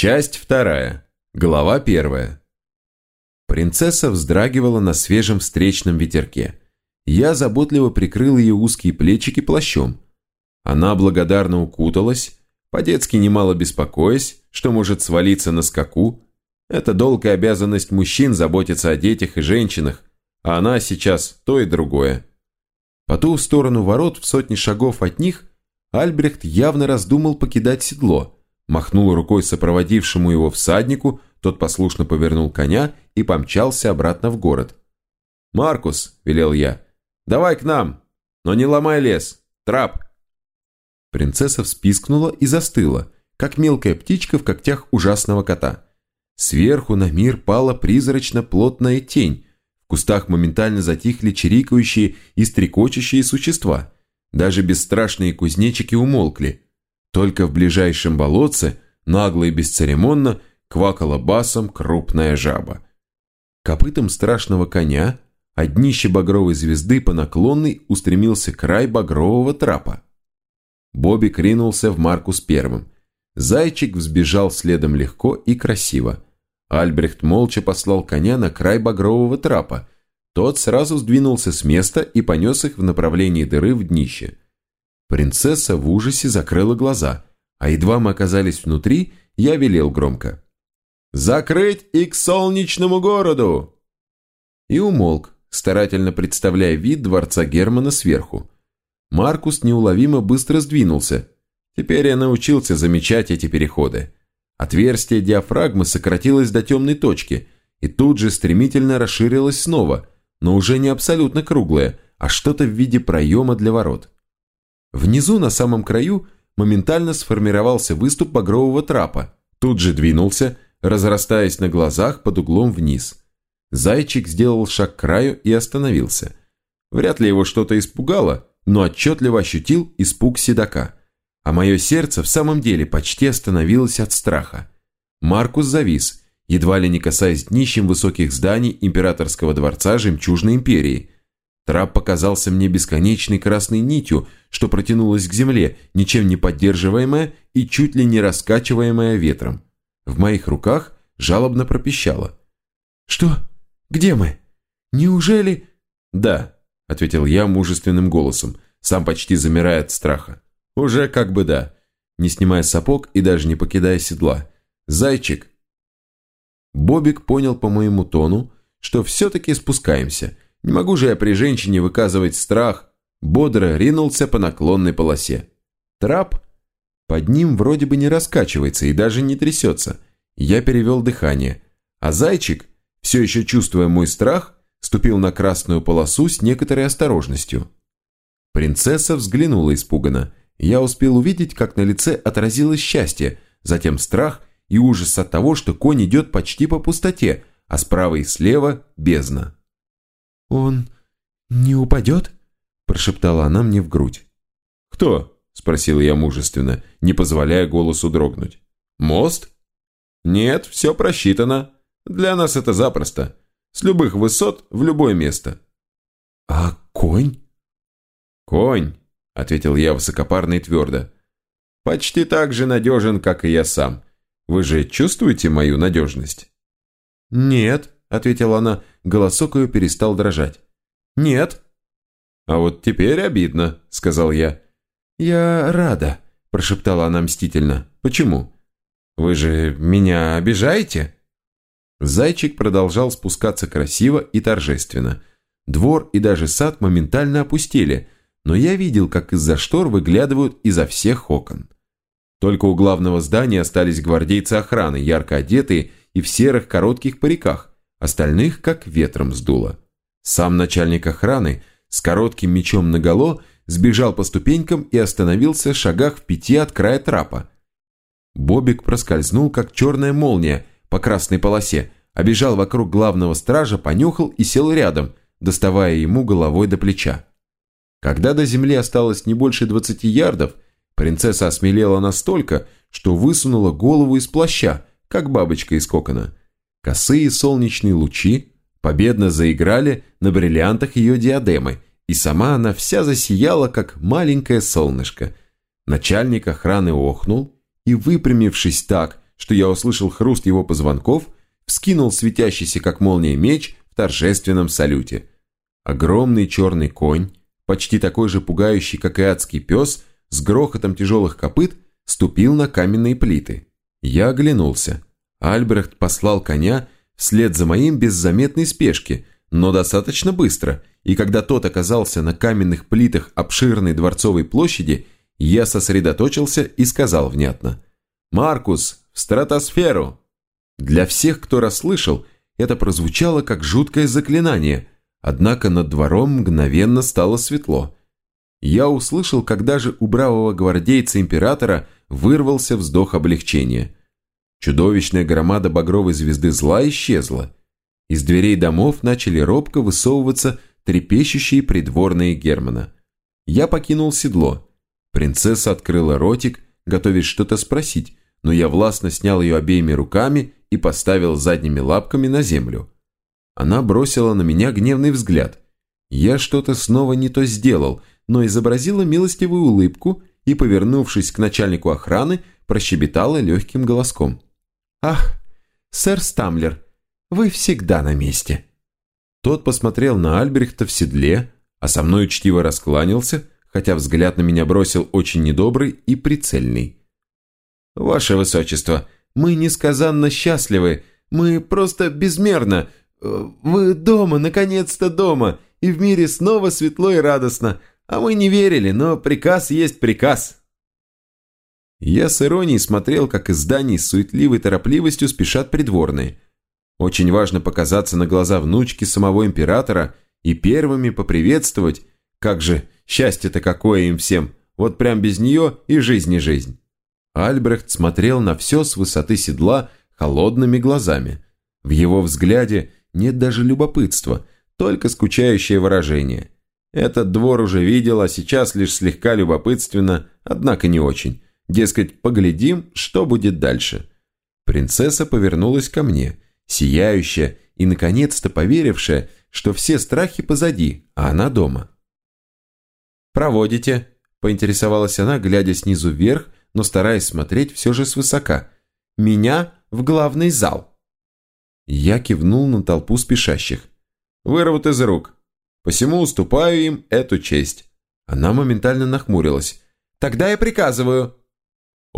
Часть вторая. Глава первая. Принцесса вздрагивала на свежем встречном ветерке. Я заботливо прикрыл ее узкие плечики плащом. Она благодарно укуталась, по-детски немало беспокоясь, что может свалиться на скаку. Это долгая обязанность мужчин заботиться о детях и женщинах, а она сейчас то и другое. По ту сторону ворот в сотни шагов от них Альбрехт явно раздумал покидать седло – махнул рукой сопроводившему его всаднику, тот послушно повернул коня и помчался обратно в город. «Маркус», — велел я, — «давай к нам, но не ломай лес, трап». Принцесса вспискнула и застыла, как мелкая птичка в когтях ужасного кота. Сверху на мир пала призрачно-плотная тень, в кустах моментально затихли чирикающие и стрекочущие существа. Даже бесстрашные кузнечики умолкли — только в ближайшем болотце, нагло и бесцеремонно, квакала басом крупная жаба. Копытом страшного коня, а днище багровой звезды по наклонной устремился край багрового трапа. Бобик ринулся в Маркус первым. Зайчик взбежал следом легко и красиво. Альбрехт молча послал коня на край багрового трапа. Тот сразу сдвинулся с места и понес их в направлении дыры в днище. Принцесса в ужасе закрыла глаза, а едва мы оказались внутри, я велел громко. «Закрыть и к солнечному городу!» И умолк, старательно представляя вид дворца Германа сверху. Маркус неуловимо быстро сдвинулся. Теперь я научился замечать эти переходы. Отверстие диафрагмы сократилось до темной точки и тут же стремительно расширилось снова, но уже не абсолютно круглое, а что-то в виде проема для ворот. Внизу, на самом краю, моментально сформировался выступ багрового трапа. Тут же двинулся, разрастаясь на глазах под углом вниз. Зайчик сделал шаг к краю и остановился. Вряд ли его что-то испугало, но отчетливо ощутил испуг седока. А мое сердце в самом деле почти остановилось от страха. Маркус завис, едва ли не касаясь днищем высоких зданий императорского дворца Жемчужной империи – Трап показался мне бесконечной красной нитью, что протянулась к земле, ничем не поддерживаемая и чуть ли не раскачиваемая ветром. В моих руках жалобно пропищало. «Что? Где мы? Неужели...» «Да», — ответил я мужественным голосом, сам почти замирая от страха. «Уже как бы да», не снимая сапог и даже не покидая седла. «Зайчик!» Бобик понял по моему тону, что все-таки спускаемся — не могу же я при женщине выказывать страх. Бодро ринулся по наклонной полосе. Трап? Под ним вроде бы не раскачивается и даже не трясется. Я перевел дыхание. А зайчик, все еще чувствуя мой страх, ступил на красную полосу с некоторой осторожностью. Принцесса взглянула испуганно. Я успел увидеть, как на лице отразилось счастье, затем страх и ужас от того, что конь идет почти по пустоте, а справа и слева – бездна. «Он не упадет?» – прошептала она мне в грудь. «Кто?» – спросил я мужественно, не позволяя голосу дрогнуть. «Мост?» «Нет, все просчитано. Для нас это запросто. С любых высот в любое место». «А конь?» «Конь», – ответил я высокопарно и твердо. «Почти так же надежен, как и я сам. Вы же чувствуете мою надежность?» «Нет», – ответила она, голосок ее перестал дрожать. «Нет». «А вот теперь обидно», – сказал я. «Я рада», – прошептала она мстительно. «Почему? Вы же меня обижаете?» Зайчик продолжал спускаться красиво и торжественно. Двор и даже сад моментально опустели, но я видел, как из-за штор выглядывают изо всех окон. Только у главного здания остались гвардейцы охраны, ярко одетые и в серых коротких париках, остальных как ветром сдуло. Сам начальник охраны с коротким мечом наголо сбежал по ступенькам и остановился в шагах в пяти от края трапа. Бобик проскользнул, как черная молния, по красной полосе, обежал вокруг главного стража, понюхал и сел рядом, доставая ему головой до плеча. Когда до земли осталось не больше двадцати ярдов, принцесса осмелела настолько, что высунула голову из плаща, как бабочка из кокона. Косые солнечные лучи победно заиграли на бриллиантах ее диадемы, и сама она вся засияла, как маленькое солнышко. Начальник охраны охнул и, выпрямившись так, что я услышал хруст его позвонков, вскинул светящийся как молния меч в торжественном салюте. Огромный черный конь, почти такой же пугающий, как и адский пес, с грохотом тяжелых копыт, ступил на каменные плиты. Я оглянулся. Альбрехт послал коня вслед за моим без заметной спешки, но достаточно быстро, и когда тот оказался на каменных плитах обширной дворцовой площади, я сосредоточился и сказал внятно «Маркус, в стратосферу!» Для всех, кто расслышал, это прозвучало как жуткое заклинание, однако над двором мгновенно стало светло. Я услышал, когда же у бравого гвардейца императора вырвался вздох облегчения. Чудовищная громада багровой звезды зла исчезла. Из дверей домов начали робко высовываться трепещущие придворные Германа. Я покинул седло. Принцесса открыла ротик, готовясь что-то спросить, но я властно снял ее обеими руками и поставил задними лапками на землю. Она бросила на меня гневный взгляд. Я что-то снова не то сделал, но изобразила милостивую улыбку и, повернувшись к начальнику охраны, прощебетала легким голоском. «Ах, сэр Стамлер, вы всегда на месте». Тот посмотрел на Альбрехта в седле, а со мной учтиво раскланялся, хотя взгляд на меня бросил очень недобрый и прицельный. «Ваше Высочество, мы несказанно счастливы, мы просто безмерно. Вы дома, наконец-то дома, и в мире снова светло и радостно, а мы не верили, но приказ есть приказ». Я с иронией смотрел, как из зданий с суетливой торопливостью спешат придворные. Очень важно показаться на глаза внучки самого императора и первыми поприветствовать. Как же, счастье-то какое им всем, вот прям без нее и жизнь не жизнь. Альбрехт смотрел на все с высоты седла холодными глазами. В его взгляде нет даже любопытства, только скучающее выражение. Этот двор уже видел, а сейчас лишь слегка любопытственно, однако не очень. Дескать, поглядим, что будет дальше. Принцесса повернулась ко мне, сияющая и, наконец-то, поверившая, что все страхи позади, а она дома. «Проводите?» – поинтересовалась она, глядя снизу вверх, но стараясь смотреть все же свысока. «Меня в главный зал». Я кивнул на толпу спешащих. «Вырвут из рук. Посему уступаю им эту честь». Она моментально нахмурилась. «Тогда я приказываю».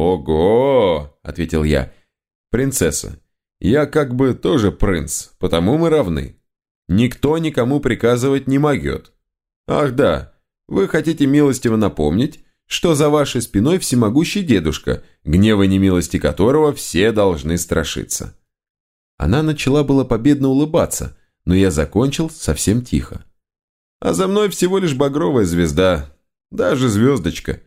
«Ого!» – ответил я. «Принцесса, я как бы тоже принц, потому мы равны. Никто никому приказывать не могет. Ах да, вы хотите милостиво напомнить, что за вашей спиной всемогущий дедушка, гнева немилости которого все должны страшиться». Она начала было победно улыбаться, но я закончил совсем тихо. «А за мной всего лишь багровая звезда, даже звездочка».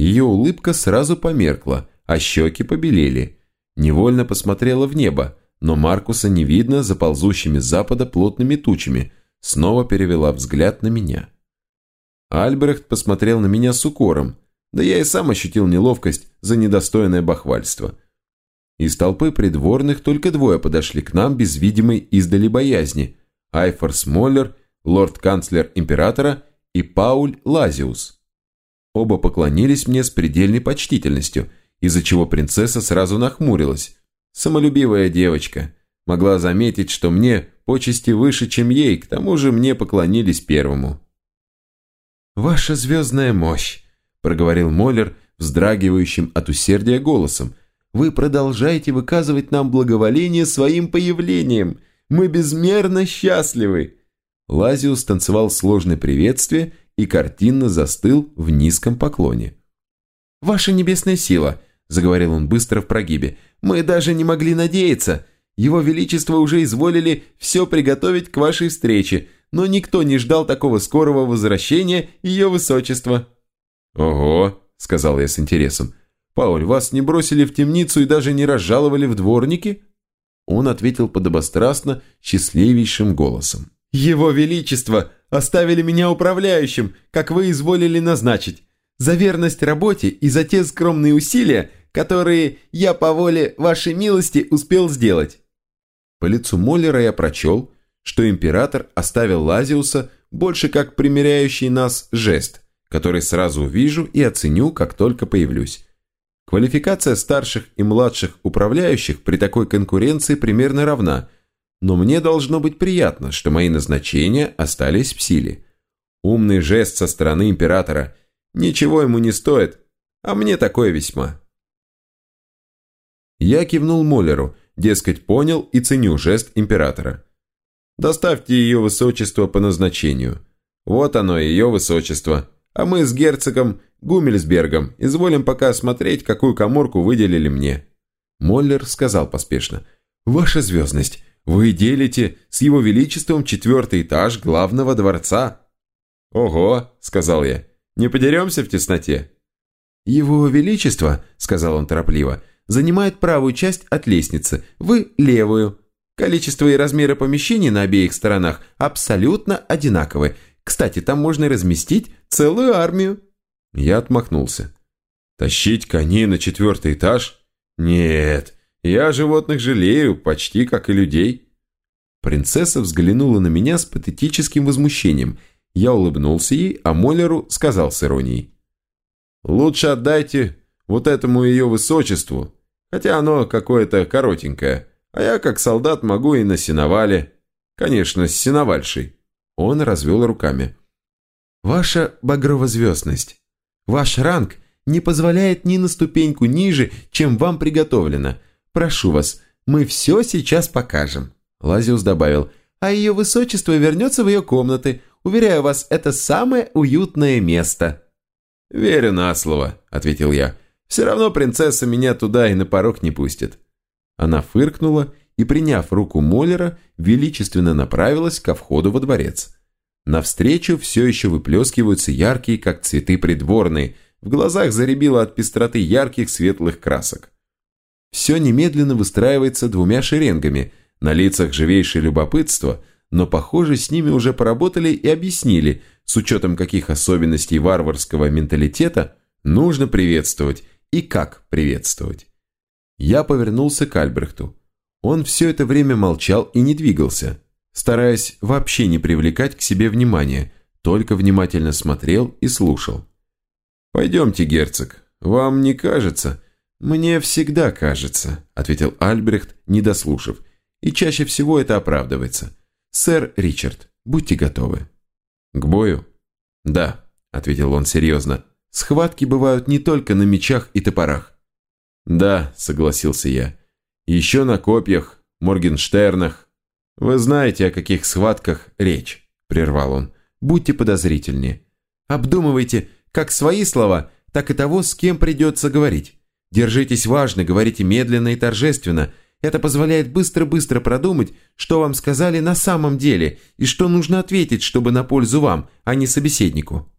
Ее улыбка сразу померкла, а щеки побелели. Невольно посмотрела в небо, но Маркуса не видно за ползущими с запада плотными тучами, снова перевела взгляд на меня. Альбрехт посмотрел на меня с укором, да я и сам ощутил неловкость за недостойное бахвальство. Из толпы придворных только двое подошли к нам без видимой издали боязни – Айфор Смоллер, лорд-канцлер императора и Пауль Лазиус. Оба поклонились мне с предельной почтительностью, из-за чего принцесса сразу нахмурилась. Самолюбивая девочка. Могла заметить, что мне почести выше, чем ей, к тому же мне поклонились первому. «Ваша звездная мощь», – проговорил Моллер, вздрагивающим от усердия голосом. «Вы продолжаете выказывать нам благоволение своим появлением. Мы безмерно счастливы». Лазиус танцевал сложное приветствие и картинно застыл в низком поклоне. «Ваша небесная сила», – заговорил он быстро в прогибе, – «мы даже не могли надеяться. Его Величество уже изволили все приготовить к вашей встрече, но никто не ждал такого скорого возвращения Ее Высочества». «Ого», – сказал я с интересом, – «Пауль, вас не бросили в темницу и даже не разжаловали в дворники?» Он ответил подобострастно, счастливейшим голосом. «Его Величество оставили меня управляющим, как вы изволили назначить, за верность работе и за те скромные усилия, которые я по воле вашей милости успел сделать». По лицу Моллера я прочел, что император оставил Лазиуса больше как примиряющий нас жест, который сразу увижу и оценю, как только появлюсь. Квалификация старших и младших управляющих при такой конкуренции примерно равна, но мне должно быть приятно, что мои назначения остались в силе. Умный жест со стороны императора ничего ему не стоит, а мне такое весьма. Я кивнул Моллеру, дескать, понял и ценю жест императора. Доставьте ее высочество по назначению. Вот оно, ее высочество. А мы с герцогом Гумельсбергом изволим пока осмотреть, какую коморку выделили мне». Моллер сказал поспешно. «Ваша звездность, вы делите с его величеством четвертый этаж главного дворца». «Ого», — сказал я, — «не подеремся в тесноте?» «Его величество», — сказал он торопливо, — «занимает правую часть от лестницы, вы — левую. Количество и размеры помещений на обеих сторонах абсолютно одинаковы. Кстати, там можно разместить целую армию». Я отмахнулся. «Тащить коней на четвертый этаж? Нет, я животных жалею, почти как и людей». Принцесса взглянула на меня с патетическим возмущением. Я улыбнулся ей, а Моллеру сказал с иронией. «Лучше отдайте вот этому ее высочеству, хотя оно какое-то коротенькое, а я как солдат могу и на сеновале. Конечно, с сеновальшей». Он развел руками. «Ваша багровозвездность, Ваш ранг не позволяет ни на ступеньку ниже, чем вам приготовлено. Прошу вас, мы все сейчас покажем». Лазиус добавил, «А ее высочество вернется в ее комнаты. Уверяю вас, это самое уютное место». «Верю на слово», — ответил я. «Все равно принцесса меня туда и на порог не пустит». Она фыркнула и, приняв руку Моллера, величественно направилась ко входу во дворец. Навстречу все еще выплескиваются яркие, как цветы придворные, в глазах заребило от пестроты ярких светлых красок. Все немедленно выстраивается двумя шеренгами, на лицах живейшее любопытство, но, похоже, с ними уже поработали и объяснили, с учетом каких особенностей варварского менталитета нужно приветствовать и как приветствовать. Я повернулся к Альбрехту. Он все это время молчал и не двигался стараясь вообще не привлекать к себе внимания, только внимательно смотрел и слушал. «Пойдемте, герцог, вам не кажется?» «Мне всегда кажется», – ответил Альбрехт, не дослушав, и чаще всего это оправдывается. «Сэр Ричард, будьте готовы». «К бою?» «Да», – ответил он серьезно. «Схватки бывают не только на мечах и топорах». «Да», – согласился я. «Еще на копьях, Моргенштернах, «Вы знаете, о каких схватках речь», – прервал он. «Будьте подозрительнее. Обдумывайте как свои слова, так и того, с кем придется говорить. Держитесь важно, говорите медленно и торжественно. Это позволяет быстро-быстро продумать, что вам сказали на самом деле и что нужно ответить, чтобы на пользу вам, а не собеседнику».